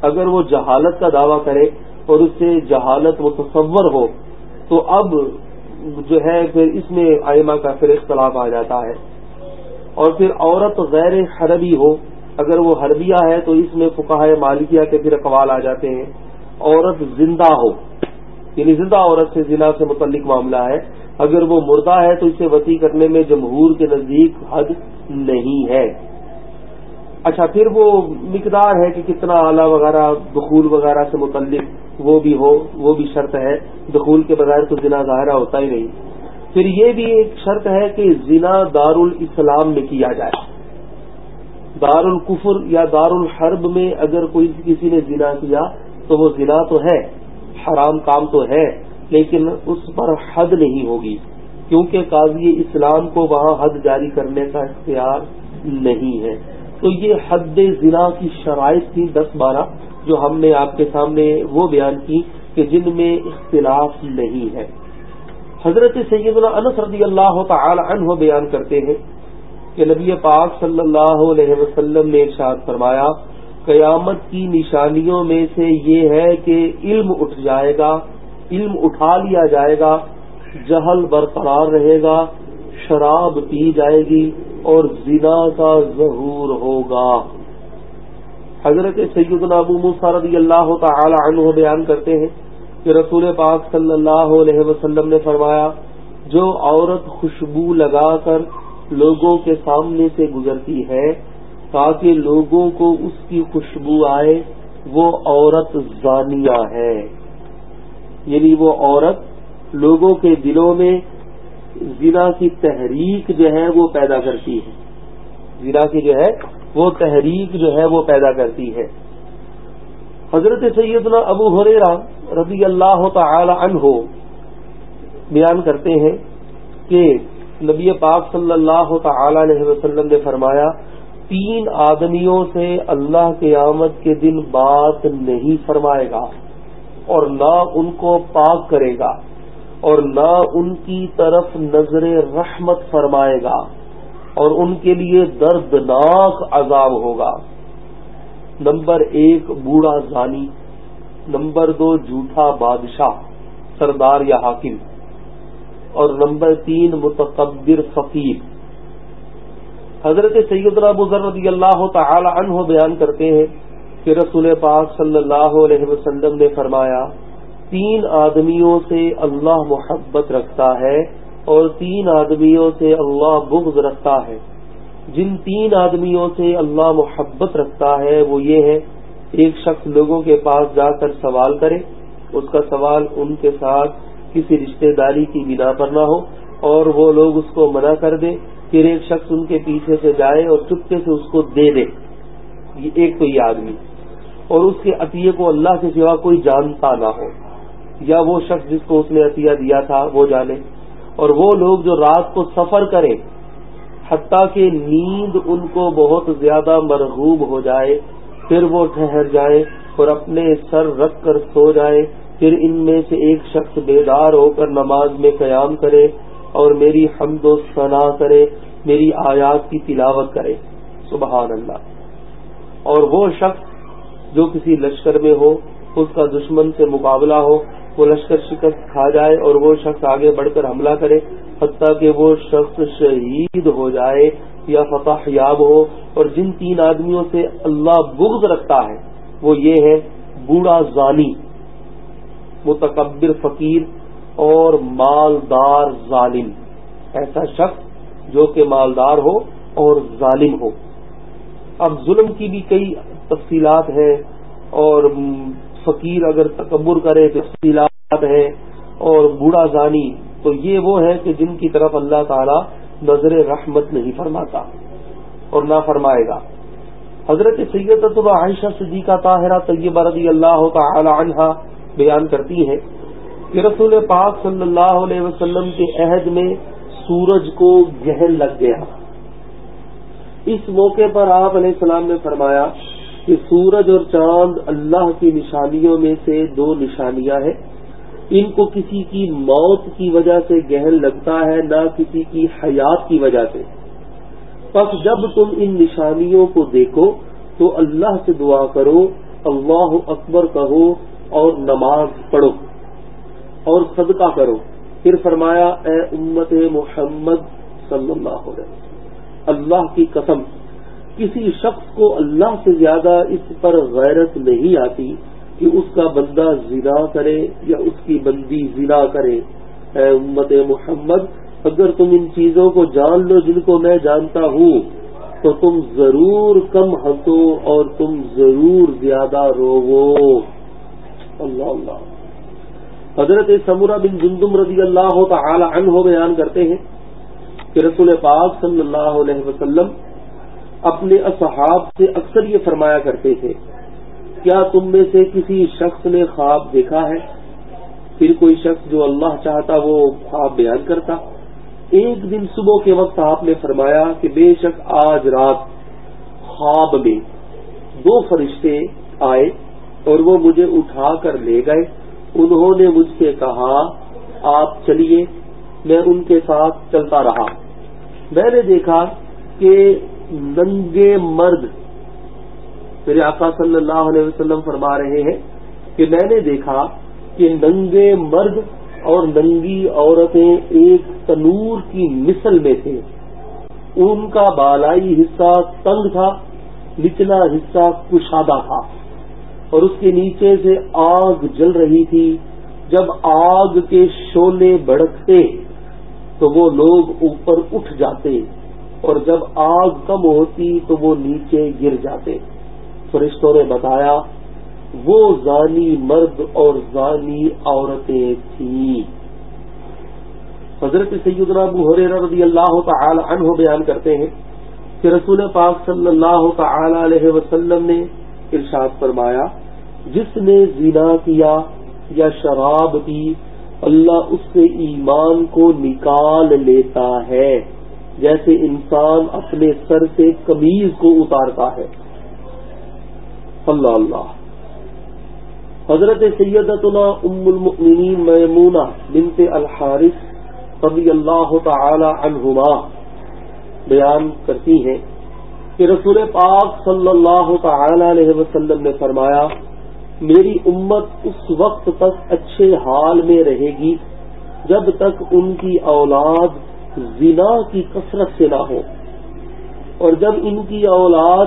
اگر وہ جہالت کا دعویٰ کرے اور اس سے جہالت و تصور ہو، تو اب جو ہے پھر اس میں آئمہ کا پھر اختلاف آ جاتا ہے۔ اور پھر عورت غیر حربی ہو، اگر وہ حربیہ ہے تو اس میں فکاہ مالکیہ کے پھر اقوال آ جاتے ہیں۔ عورت زندہ ہو یعنی زندہ عورت سے ضلع سے متعلق معاملہ ہے۔ اگر وہ مردہ ہے تو اسے وسیع کرنے میں جمہور کے نزدیک حد نہیں ہے۔ اچھا پھر وہ مقدار ہے کہ کتنا اعلیٰ وغیرہ، دخول وغیرہ سے متعلق وہ بھی ہو، وہ بھی شرط ہے۔ دخول کے بغیر تو زنا ظاہرہ ہوتا ہی نہیں۔ پھر یہ بھی ایک شرط ہے کہ زنا دار الاسلام میں کیا جائے۔ دار القفر یا دار الحرب میں اگر کوئی کسی نے زنا کیا تو وہ زنا تو ہے، حرام کام تو ہے، لیکن اس پر حد نہیں ہوگی۔ کیونکہ قاضی اسلام کو وہاں حد جاری کرنے کا اختیار نہیں ہے۔ تو یہ حد زنا کی شرائط تھی دس بارہ جو ہم نے آپ کے سامنے وہ بیان کی کہ جن میں اختلاف نہیں ہے۔ حضرت سیدنا انس رضی اللہ تعالی عنہ بیان کرتے ہیں کہ نبی پاک صلی اللہ علیہ وسلم نے ارشاد فرمایا، قیامت کی نشانیوں میں سے یہ ہے کہ علم اٹھ جائے گا، علم اٹھا لیا جائے گا، جہل برقرار رہے گا، شراب پی جائے گی اور زنا کا ظہور ہوگا۔ حضرت سیدنا ابو موسیٰ رضی اللہ تعالی عنہ بیان کرتے ہیں کہ رسول پاک صلی اللہ علیہ وسلم نے فرمایا، جو عورت خوشبو لگا کر لوگوں کے سامنے سے گزرتی ہے، تاکہ لوگوں کو اس کی خوشبو آئے، وہ عورت زانیہ ہے۔ یعنی وہ عورت لوگوں کے دلوں میں زنا کی تحریک جو ہے وہ پیدا کرتی ہے۔ زنا کی جو ہے وہ تحریک جو ہے وہ پیدا کرتی ہے۔ حضرت سیدنا ابو حریرا رضی اللہ تعالی عنہ بیان کرتے ہیں کہ نبی پاک صلی اللہ تعالی علیہ وسلم نے فرمایا، تین آدمیوں سے اللہ کے آمد کے دن بات نہیں فرمائے گا اور نہ ان کو پاک کرے گا۔ اور نہ ان کی طرف نظر رحمت فرمائے گا اور ان کے لیے دردناک عذاب ہوگا۔ نمبر ایک، بوڑھا زانی۔ نمبر دو، جھوٹا بادشاہ، سردار یا حاکم۔ اور نمبر تین متقبر فقیر۔ حضرت سیدنا ابو رضی اللہ تعالی عنہ بیان کرتے ہیں کہ رسول پاک صلی اللہ علیہ وسلم نے فرمایا تین آدمیوں سے اللہ محبت رکھتا ہے اور تین آدمیوں سے اللہ بغض رکھتا ہے۔ جن تین آدمیوں سے اللہ محبت رکھتا ہے وہ یہ ہے، ایک شخص لوگوں کے پاس جا کر سوال کرے، اس کا سوال ان کے ساتھ کسی رشتہ داری کی بنا پر نہ ہو اور وہ لوگ اس کو منع کر دے، پھر ایک شخص ان کے پیچھے سے جائے اور چپکے سے اس کو دے دے۔ یہ ایک تو یہ آدمی۔ اور اس کے عطیے کو اللہ کے سوا کوئی جانتا نہ ہو۔ یا وہ شخص جس کو اس نے عطیہ دیا تھا، وہ جانے۔ اور وہ لوگ جو رات کو سفر کریں، حتیٰ کہ نیند ان کو بہت زیادہ مرغوب ہو جائے، پھر وہ ٹھہر جائے اور اپنے سر رکھ کر سو جائے پھر ان میں سے ایک شخص بیدار ہو کر نماز میں قیام کرے اور میری حمد و ثنا کرے، میری آیات کی تلاوت کرے۔ سبحان اللہ۔ اور وہ شخص جو کسی لشکر میں ہو، اس کا دشمن سے مقابلہ ہو وہ لشکر شکست کھا جائے اور وہ شخص آگے بڑھ کر حملہ کرے، حتیٰ کہ وہ شخص شہید ہو جائے یا فتح یاب ہو۔ اور جن تین آدمیوں سے اللہ بغض رکھتا ہے، وہ یہ ہے، بوڑھا زانی، متکبر فقیر اور مالدار ظالم۔ ایسا شخص جو کہ مالدار ہو اور ظالم ہو۔ اب ظلم کی بھی کئی تفصیلات ہیں اور فقیر اگر تکبر کرے تفصیلات ہیں اور بوڑھا زانی، تو یہ وہ ہے کہ جن کی طرف اللہ تعالی نظر رحمت نہیں فرماتا اور نہ فرمائے گا۔ حضرت سید عائشہ صدیقہ طاہرہ طیبہ رضی اللہ تعالی عنہ بیان کرتی ہیں کہ رسول پاک صلی اللہ علیہ وسلم کے عہد میں سورج کو گہن لگ گیا۔ اس موقع پر آپ علیہ السلام نے فرمایا کہ سورج اور چاند اللہ کی نشانیوں میں سے دو نشانیاں ہیں۔ ان کو کسی کی موت کی وجہ سے گہن لگتا ہے، نہ کسی کی حیات کی وجہ سے۔ بس جب تم ان نشانیوں کو دیکھو، تو اللہ سے دعا کرو، اللہ اکبر کہو اور نماز پڑھو اور صدقہ کرو۔ پھر فرمایا، اے امت محمد صلی اللہ علیہ وسلم، اللہ کی قسم کسی شخص کو اللہ سے زیادہ اس پر غیرت نہیں آتی کہ اس کا بندہ زنا کرے یا اس کی بندی زنا کرے۔ اے امت محمد، اگر تم ان چیزوں کو جان لو جن کو میں جانتا ہوں، تو تم ضرور کم ہنسو اور تم ضرور زیادہ روو۔ اللہ اللہ۔ حضرت سمورہ بن جندم رضی اللہ تعالی عنہ بیان کرتے ہیں کہ رسول پاک صلی اللہ علیہ وسلم اپنے اصحاب سے اکثر یہ فرمایا کرتے تھے، کیا تم میں سے کسی شخص نے خواب دیکھا ہے؟ پھر کوئی شخص جو اللہ چاہتا وہ خواب بیان کرتا۔ ایک دن صبح کے وقت آپ نے فرمایا کہ بے شک آج رات خواب میں دو فرشتے آئے اور وہ مجھے اٹھا کر لے گئے۔ انہوں نے مجھ سے کہا، آپ چلیے، میں ان کے ساتھ چلتا رہا۔ میں نے دیکھا کہ ننگے مرد میرے آقا صلی اللہ علیہ وسلم فرما رہے ہیں کہ میں نے دیکھا کہ ننگے مرد اور ننگی عورتیں ایک تنور کی مثل میں تھے۔ ان کا بالائی حصہ تنگ تھا، نچلا حصہ کشادہ تھا۔ اور اس کے نیچے سے آگ جل رہی تھی۔ جب آگ کے شولے بڑکتے تو وہ لوگ اوپر اٹھ جاتے۔ اور جب آگ کم ہوتی تو وہ نیچے گر جاتے۔ فرشتوں نے بتایا، وہ زانی مرد اور زانی عورتیں تھیں۔ حضرت سیدنا ابو حریر رضی اللہ تعالی عنہ بیان کرتے ہیں کہ رسول پاک صلی اللہ تعالی علیہ وسلم نے ارشاد فرمایا، جس نے زنا کیا یا شراب پی، اللہ اس سے ایمان کو نکال لیتا ہے۔ جیسے انسان اپنے سر سے کمیز کو اتارتا ہے۔ اللہ اللہ۔ حضرت سیدتنا ام المؤمنین میمونہ بنت الحارث رضی اللہ تعالی عنہما بیان کرتی ہیں کہ رسول پاک صلی اللہ تعالی علیہ وسلم نے فرمایا، میری امت اس وقت تک اچھے حال میں رہے گی جب تک ان کی اولاد زنا کی کثرت سے نہ ہو۔ اور جب ان کی اولاد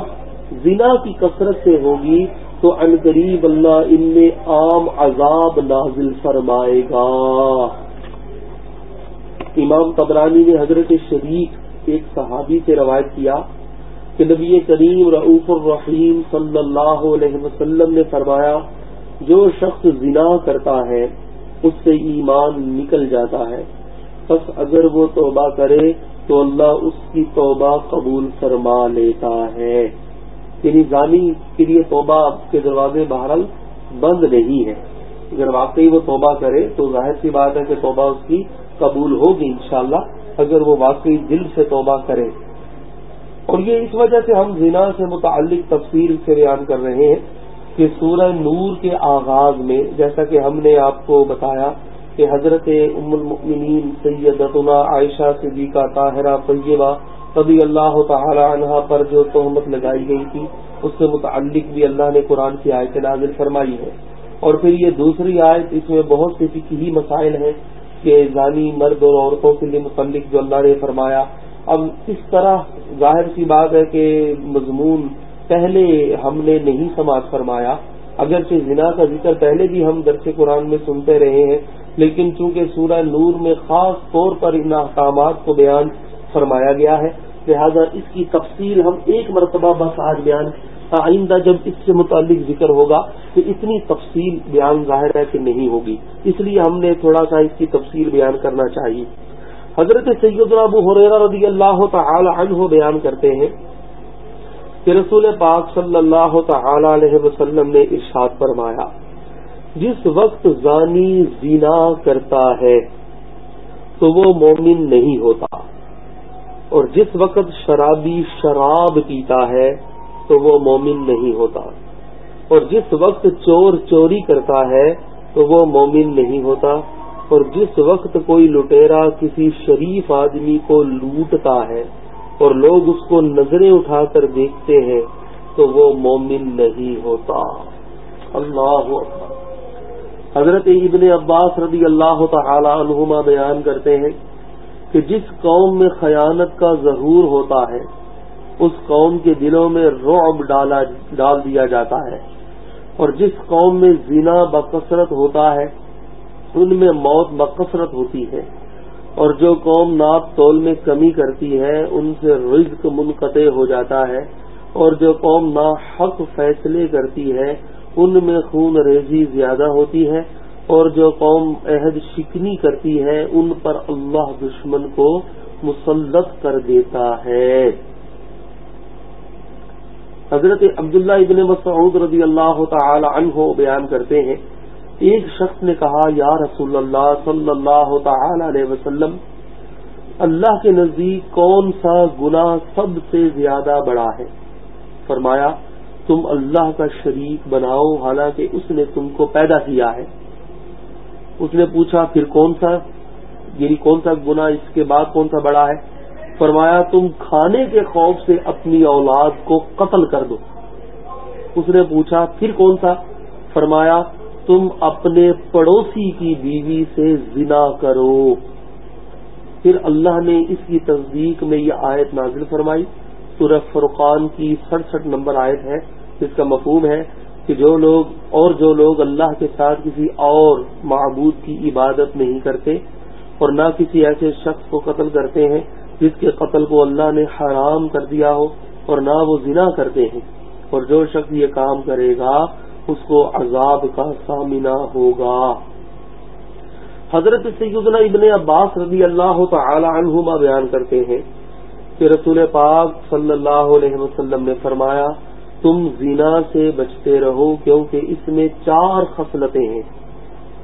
زنا کی کثرت سے ہوگی، تو ان قریب اللہ ان میں عام عذاب نازل فرمائے گا۔ امام قبرانی نے حضرت شریف ایک صحابی سے روایت کیا کہ نبی کریم رعوف الرحیم صلی اللہ علیہ وسلم نے فرمایا، جو شخص زنا کرتا ہے، اس سے ایمان نکل جاتا ہے۔ پس اگر وہ توبہ کرے تو اللہ اس کی توبہ قبول فرما لیتا ہے۔ یعنی زانی کے لیے توبہ کے دروازے بہرحال بند نہیں ہے اگر واقعی وہ توبہ کرے تو ظاہر سی بات ہے کہ توبہ اس کی قبول ہوگی انشاءاللہ، اگر وہ واقعی دل سے توبہ کرے۔ اور یہ اس وجہ سے ہم زنا سے متعلق تفصیل سے بیان کر رہے ہیں کہ سورہ نور کے آغاز میں، جیسا کہ ہم نے آپ کو بتایا کہ حضرت ام المؤمنین سیدتنا عائشہ صدیقہ طاہرہ طیبہ طبی اللہ تعالی عنہ پر جو تہمت لگائی گئی تھی، اس سے متعلق بھی اللہ نے قرآن کی آیت نازل فرمائی ہے۔ اور پھر یہ دوسری آیت، اس میں بہت سے فکی مسائل ہیں کہ ذانی مرد اور عورتوں کے لیے متعلق جو اللہ نے فرمایا۔ اب اس طرح ظاہر سی بات ہے کہ مضمون پہلے ہم نے نہیں سماج فرمایا۔ اگرچہ زنا کا ذکر پہلے بھی ہم درس قرآن میں سنتے رہے ہیں، لیکن چونکہ سورہ نور میں خاص طور پر ان احکامات کو بیان فرمایا گیا ہے، لہذا اس کی تفصیل ہم ایک مرتبہ بس آج بیان آئندہ جب اس سے متعلق ذکر ہوگا تو اتنی تفصیل بیان ظاہر ہے کہ نہیں ہوگی۔ اس لیے ہم نے تھوڑا سا اس کی تفصیل بیان کرنا چاہیے۔ حضرت سید ابو حریرہ رضی اللہ تعالی عنہ بیان کرتے ہیں کہ رسول پاک صلی اللہ تعالی علیہ وسلم نے ارشاد فرمایا، جس وقت زانی زینا کرتا ہے، تو وہ مومن نہیں ہوتا۔ اور جس وقت شرابی شراب پیتا ہے، تو وہ مومن نہیں ہوتا۔ اور جس وقت چور چوری کرتا ہے، تو وہ مومن نہیں ہوتا۔ اور جس وقت کوئی لٹیرا کسی شریف آدمی کو لوٹتا ہے اور لوگ اس کو نظریں اٹھا کر دیکھتے ہیں تو وہ مومن نہیں ہوتا۔ اللہ اکبر۔ حضرت ابن عباس رضی اللہ تعالی عنہما بیان کرتے ہیں کہ جس قوم میں خیانت کا ظہور ہوتا ہے، اس قوم کے دلوں میں رعب ڈال دیا جاتا ہے۔ اور جس قوم میں زنا بکثرت ہوتا ہے، ان میں موت بکثرت ہوتی ہے۔ اور جو قوم ناپ تول میں کمی کرتی ہے، ان سے رزق منقطع ہو جاتا ہے۔ اور جو قوم نا حق فیصلے کرتی ہے، ان میں خون ریزی زیادہ ہوتی ہے۔ اور جو قوم عہد شکنی کرتی ہے، ان پر اللہ دشمن کو مسلط کر دیتا ہے۔ حضرت عبداللہ ابن مسعود رضی اللہ تعالی عنہ بیان کرتے ہیں ایک شخص نے کہا، یا رسول اللہ صلی اللہ تعالی علیہ وسلم، اللہ کے نزدیک کون سا گناہ سب سے زیادہ بڑا ہے؟ فرمایا، تم اللہ کا شریک بناؤ، حالانکہ اس نے تم کو پیدا کیا ہے۔ اس نے پوچھا، پھر کون سا؟ یعنی کون سا گنا اس کے بعد کون سا بڑا ہے؟ فرمایا، تم کھانے کے خوف سے اپنی اولاد کو قتل کر دو۔ اس نے پوچھا، پھر کون سا؟ فرمایا تم اپنے پڑوسی کی بیوی سے زنا کرو۔ پھر اللہ نے اس کی تصدیق میں یہ آیت نازل فرمائی۔ سورہ فرقان کی سڑسٹھ نمبر آیت ہے۔ جس کا مفہوم ہے کہ جو لوگ اور جو لوگ اللہ کے ساتھ کسی اور معبود کی عبادت نہیں کرتے اور نہ کسی ایسے شخص کو قتل کرتے ہیں جس کے قتل کو اللہ نے حرام کر دیا ہو اور نہ وہ زنا کرتے ہیں، اور جو شخص یہ کام کرے گا اس کو عذاب کا سامنا ہوگا۔ حضرت سیدنا ابن عباس رضی اللہ تعالی عنہما بیان کرتے ہیں کہ رسول پاک صلی اللہ علیہ وسلم نے فرمایا، تم زنا سے بچتے رہو کیونکہ اس میں چار خصلتیں ہیں۔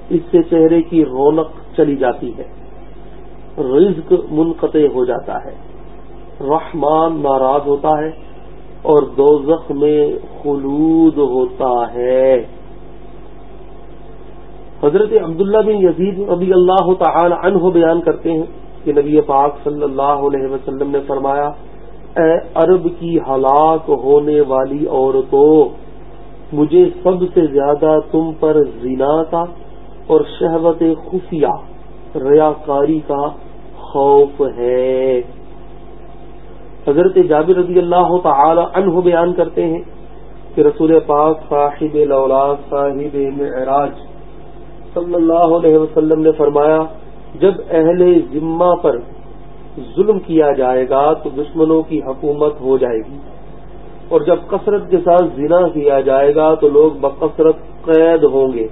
اس سے چہرے کی رونق چلی جاتی ہے۔ رزق منقطع ہو جاتا ہے۔ رحمان ناراض ہوتا ہے۔ اور دوزخ میں خلود ہوتا ہے۔ حضرت عبداللہ بن یزید رضی اللہ تعالی عنہ بیان کرتے ہیں کہ نبی پاک صلی اللہ علیہ وسلم نے فرمایا، اے عرب کی ہلاک ہونے والی عورتوں، مجھے سب سے زیادہ تم پر زنا کا اور شہوت خفیہ ریاکاری کا خوف ہے۔ حضرت جابر رضی اللہ تعالی عنہ بیان کرتے ہیں کہ رسول پاک صاحب صاحب معراج صلی اللہ علیہ وسلم نے فرمایا، جب اہل ذمہ پر ظلم کیا جائے گا تو دشمنوں کی حکومت ہو جائے گی۔ اور جب کثرت کے ساتھ زنا کیا جائے گا تو لوگ بکثرت قید ہوں گے۔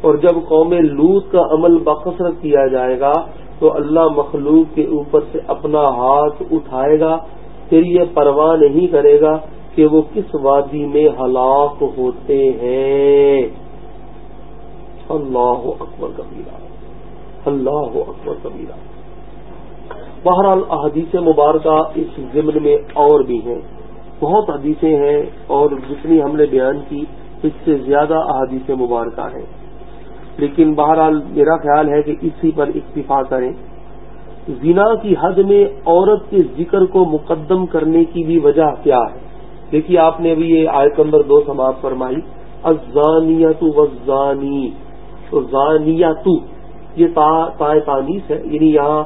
اور جب قوم لوت کا عمل بکثرت کیا جائے گا تو اللہ مخلوق کے اوپر سے اپنا ہاتھ اٹھائے گا، پھر یہ پرواہ نہیں کرے گا کہ وہ کس وادی میں ہلاک ہوتے ہیں۔ اللہ اکبر کبیرہ۔ اللہ اکبر کبیرہ۔ بہرحال احادیث مبارکہ اس ضمن میں اور بھی ہیں۔ بہت حدیثیں ہیں اور جتنی ہم نے بیان کی، اس سے زیادہ احادیث مبارکہ ہیں۔ لیکن بہرحال میرا خیال ہے کہ اسی پر اکتفا کریں۔ زنا کی حد میں عورت کے ذکر کو مقدم کرنے کی بھی وجہ کیا ہے؟ دیکھیے، آپ نے ابھی یہ آیت نمبر دو سماعت فرمائی ازانیت وزانی تو زانیات یہ تانیس ہے یعنی یہاں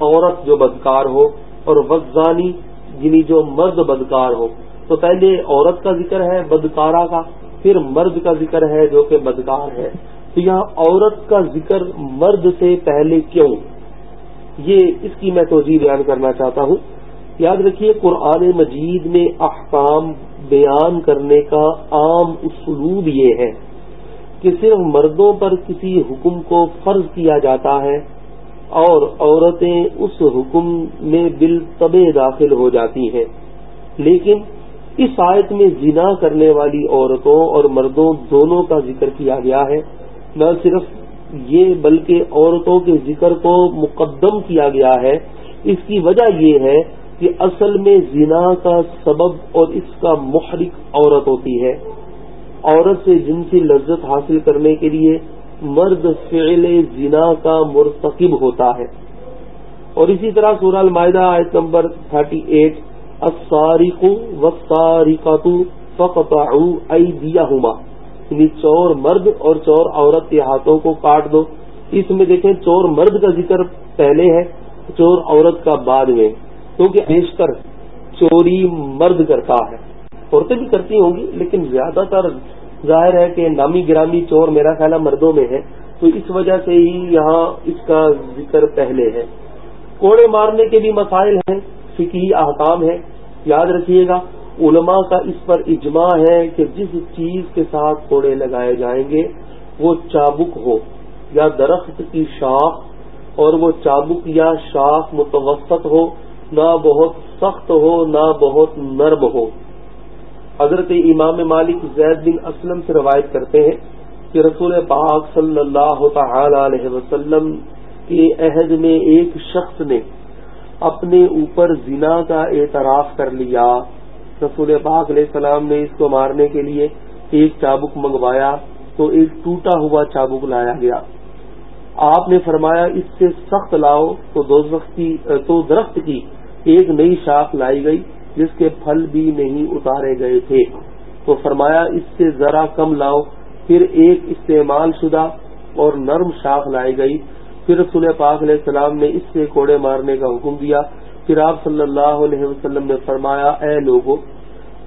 عورت جو بدکار ہو اور وزانی یعنی جو مرد بدکار ہو۔ تو پہلے عورت کا ذکر ہے بدکارا کا، پھر مرد کا ذکر ہے جو کہ بدکار ہے۔ تو یہاں عورت کا ذکر مرد سے پہلے کیوں؟ یہ اس کی میں توجہ بیان کرنا چاہتا ہوں۔ یاد رکھیے، قرآن مجید میں احکام بیان کرنے کا عام اسلوب یہ ہے کہ صرف مردوں پر کسی حکم کو فرض کیا جاتا ہے اور عورتیں اس حکم میں بال داخل ہو جاتی ہیں۔ لیکن اس آیت میں زنا کرنے والی عورتوں اور مردوں دونوں کا ذکر کیا گیا ہے۔ نہ صرف یہ بلکہ عورتوں کے ذکر کو مقدم کیا گیا ہے۔ اس کی وجہ یہ ہے کہ اصل میں زنا کا سبب اور اس کا محرک عورت ہوتی ہے۔ عورت سے جنسی لذت حاصل کرنے کے لیے مرد فعل زنا کا مرتکب ہوتا ہے۔ اور اسی طرح سورہ المائدہ آیت نمبر 38 ایٹ والسارقات فقطعوا ایدیہما۔ یعنی چور مرد اور چور عورت کے ہاتھوں کو کاٹ دو۔ اس میں دیکھیں چور مرد کا ذکر پہلے ہے، چور عورت کا بعد میں، کیونکہ بیشتر چوری مرد کرتا ہے۔ عورتیں بھی کرتی ہوں گی، لیکن زیادہ تر ظاہر ہے کہ نامی گرامی چور میرا خیال مردوں میں ہے۔ تو اس وجہ سے ہی یہاں اس کا ذکر پہلے ہے۔ کوڑے مارنے کے بھی مسائل ہیں فکی احکام ہے یاد رکھیے گا۔ علماء کا اس پر اجماع ہے کہ جس چیز کے ساتھ کوڑے لگائے جائیں گے، وہ چابک ہو، یا درخت کی شاخ، اور وہ چابک یا شاخ متوسط ہو، نہ بہت سخت ہو، نہ بہت نرم ہو۔ حضرت امام مالک زید بن اسلم سے روایت کرتے ہیں کہ رسول پاک صلی اللہ تعالی علیہ وسلم کے عہد میں ایک شخص نے اپنے اوپر زنا کا اعتراف کر لیا۔ رسول پاک علیہ السلام نے اس کو مارنے کے لیے ایک چابک منگوایا تو ایک ٹوٹا ہوا چابک لایا گیا۔ آپ نے فرمایا، اس سے سخت لاؤ تو دو تو درخت کی ایک نئی شاخ لائی گئی جس کے پھل بھی نہیں اتارے گئے تھے۔ تو فرمایا، اس سے ذرا کم لاؤ۔ پھر ایک استعمال شدہ اور نرم شاخ لائی گئی۔ پھر رسول پاک علیہ السلام نے اس سے کوڑے مارنے کا حکم دیا۔ پھر آپ صلی اللہ علیہ وسلم نے فرمایا، اے لوگوں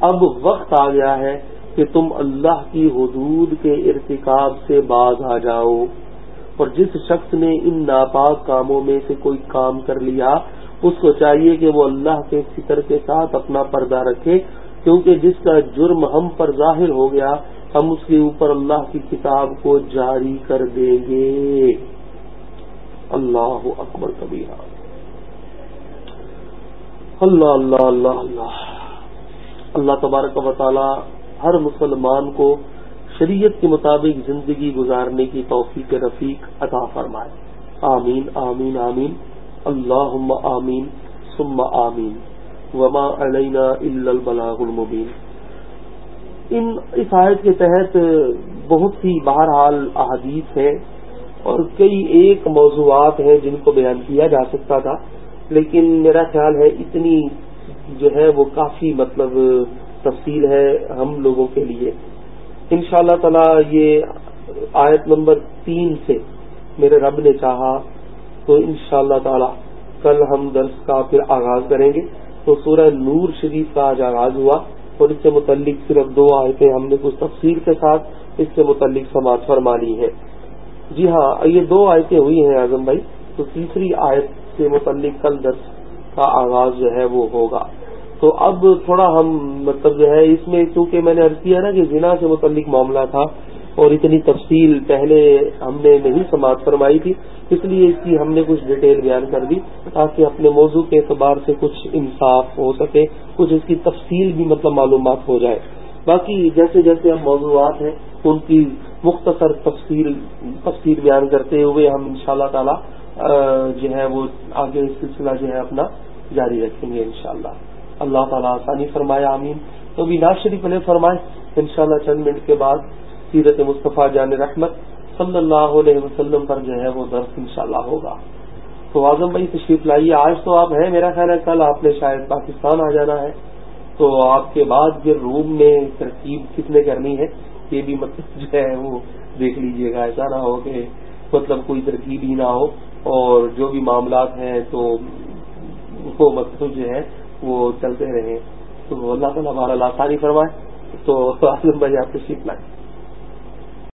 اب وقت آ گیا ہے کہ تم اللہ کی حدود کے ارتکاب سے باز آ جاؤ اور جس شخص نے ان ناپاک کاموں میں سے کوئی کام کر لیا، اس کو چاہیے کہ وہ اللہ کے فکر کے ساتھ اپنا پردہ رکھے، کیونکہ جس کا جرم ہم پر ظاہر ہو گیا، ہم اس کے اوپر اللہ کی کتاب کو جاری کر دیں گے۔ اللہ اکبر کبیرہ۔ اللہ اللہ اللہ اللہ. اللہ تبارک و تعالی ہر مسلمان کو شریعت کے مطابق زندگی گزارنے کی توفیق رفیق عطا فرمائے. آمین آمین آمین. اللہ آمین، ثم آمین. وما علینا الا البلاغ المبین. ان اس آیت کے تحت بہت سی بہرحال احادیث ہیں اور کئی ایک موضوعات ہیں جن کو بیان کیا جا سکتا تھا۔ لیکن میرا خیال ہے اتنی جو ہے وہ کافی مطلب تفصیل ہے ہم لوگوں کے لیے۔ ان شاء اللہ تعالی یہ آیت نمبر تین سے میرے رب نے چاہا تو ان شاء اللہ تعالی کل ہم درس کا پھر آغاز کریں گے۔ تو سورہ نور شریف کا آج آغاز ہوا اور اس سے متعلق صرف دو آیتیں ہم نے کچھ تفصیل کے ساتھ اس سے متعلق سماعت فرما لی ہے جی ہاں یہ دو آیتیں ہوئی ہیں اعظم بھائی۔ تو تیسری آیت سے متعلق کل درس کا آغاز جو ہے وہ ہوگا۔ تو اب تھوڑا ہم مطلب جو ہے اس میں کیونکہ میں نے عرض کیا نا کہ زنا سے متعلق معاملہ تھا اور اتنی تفصیل پہلے ہم نے نہیں سماعت فرمائی تھی، اس لیے اس کی ہم نے کچھ ڈیٹیل بیان کر دی تاکہ اپنے موضوع کے اعتبار سے کچھ انصاف ہو سکے، کچھ اس کی تفصیل بھی مطلب معلومات ہو جائے۔ باقی جیسے جیسے ہم موضوعات ہیں، ان کی مختصر تفصیل تفصیل بیان کرتے ہوئے ہم ان شاء اللہ تعالی جو ہے وہ آگے سلسلہ جو ہے اپنا جاری رکھیں گے انشاءاللہ۔ اللہ تعالیٰ آسانی فرمائے، آمین۔ تو بھی ناز شریف علیہ فرمائے، انشاءاللہ چند منٹ کے بعد سیرت مصطفیٰ جان رحمت صلی اللہ علیہ وسلم پر جو ہے وہ درس انشاءاللہ ہوگا۔ تو اعظم بھائی تشریف لائیے، آج تو آپ ہیں میرا خیال ہے، کل آپ نے شاید پاکستان آ جانا ہے۔ تو آپ کے بعد پھر روم میں ترکیب کس نے کرنی ہے، یہ بھی مطلب جو ہے وہ دیکھ لیجیے گا، ایسا نہ ہو کہ مطلب کوئی ترکیب ہی نہ ہو۔ اور جو بھی معاملات ہیں تو وہ مطلب جو ہے وہ چلتے رہیں تو اللہ تعالیٰ ہمارا لاسانی فرمائے تو بھائی آپ کو سیکھ لائیں۔